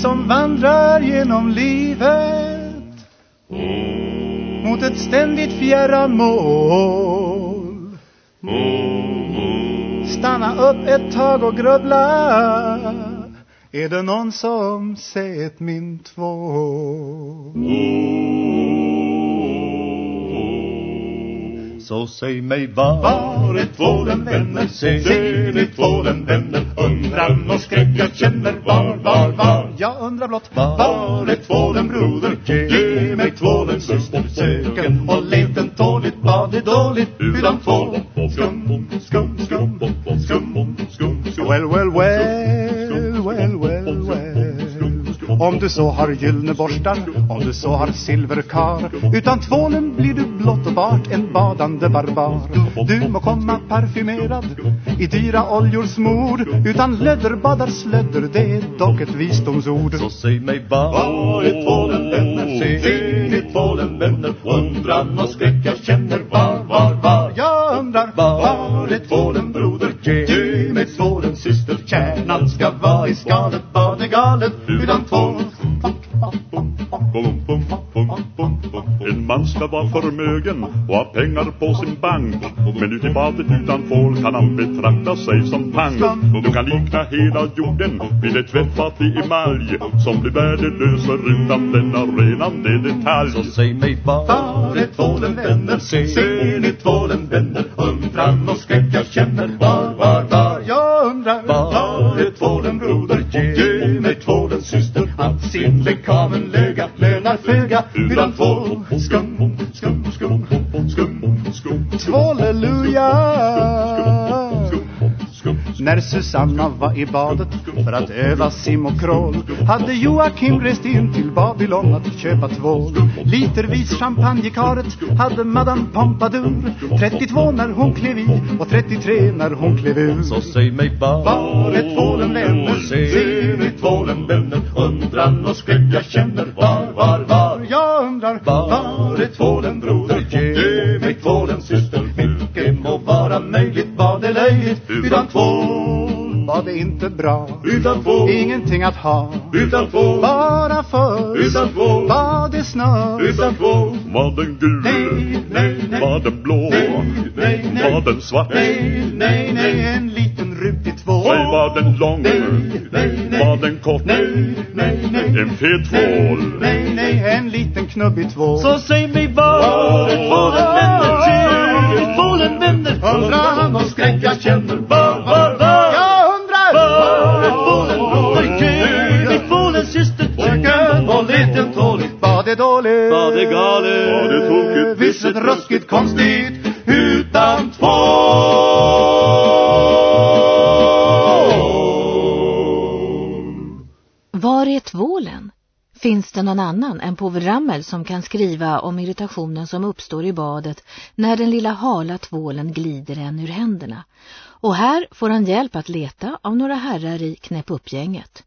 som vandrar genom livet mot ett ständigt fjärran mål. Stanna upp ett tag och grubbla. Är det någon som sett min tvål? Så säg mig var, Var är tvålen vänner? Se, ser ni tvålen vänner? Undran och skräck jag känner var, var, var? Jag undrar blott Var är tvålen broder? Ge mig tvålen syster Söken och leten tåligt Var det dåligt utan tvål? Skum, skum, skum, skum, skum, skum Well, well, well, Om du så har gyllene borstar, om du så har silverkar Utan tvålen blir du blott och bart en badande barbar Du må komma parfymerad, i dyra oljor smord Utan lödder badar slödder, det är dock ett visdomsord Så säg mig var är tvålen vänner? Ser ni tvålen vänner? Undran och skräck jag känner var, var, var? Jag undrar Var är tvålen broder? Ge mig tvålen syster Kärnan ska vara i skalet Var det galet utan tvål? En man ska vara förmögen och ha pengar på sin bank Men ute i badet utan tvål kan han betrakta sig som pank Du kan likna hela jorden vid ett tvättfat i emalj Som blir värdelös utan denna renande detalj Så säg mig var är tvålen vänner? Ser ni tvålen vänner? Undran och skräck jag känner Var, var, var? Jag undrar Var är tvålen broder? Tvåleluja När Susanna var i badet för att öva sim och krål Hade Joakim rest in till Babylon att köpa tvål Litervis champagnekaret hade Madame Pompadour 32 när hon klev i och 33 när hon klev ur Så säg mig var Var är tvålen vänner? Ser ni tvålen vänner? Undran och skräck jag känner Var, var, var? Jag undrar Var är tvålen broder? Ge mig tvålen syster Mycket må vara möjligt Var det löjligt utan tvål? Var det inte bra? Utan tvål Ingenting att ha Utan tvål Bara för Utan tvål Var det snö? Utan tvål Var den gul? Nej, nej, nej Var den blå? Nej, nej, nej Var den svart? Nej, nej, nej En liten Säg var den lång? Nej, nej, nej Var den kort? Nej, nej, nej En fet tvål? Nej, nej, en liten knubbig tvål Så säg mig var är tvålen vänner? Ser ni tvålen vänner? Undran och skräck jag känner Var, var, var? Jag undrar Var är tvålen broder? Ge mig tvålen syster Söken och leten tåligt Var det dåligt? Var det galet? Var det tokigt? Visst ett ruskigt konstigt Utan tvål Finns det någon annan än Povel Ramel som kan skriva om irritationen som uppstår i badet när den lilla hala tvålen glider en ur händerna? Och här får han hjälp att leta av några herrar i Knäpp upp-gänget.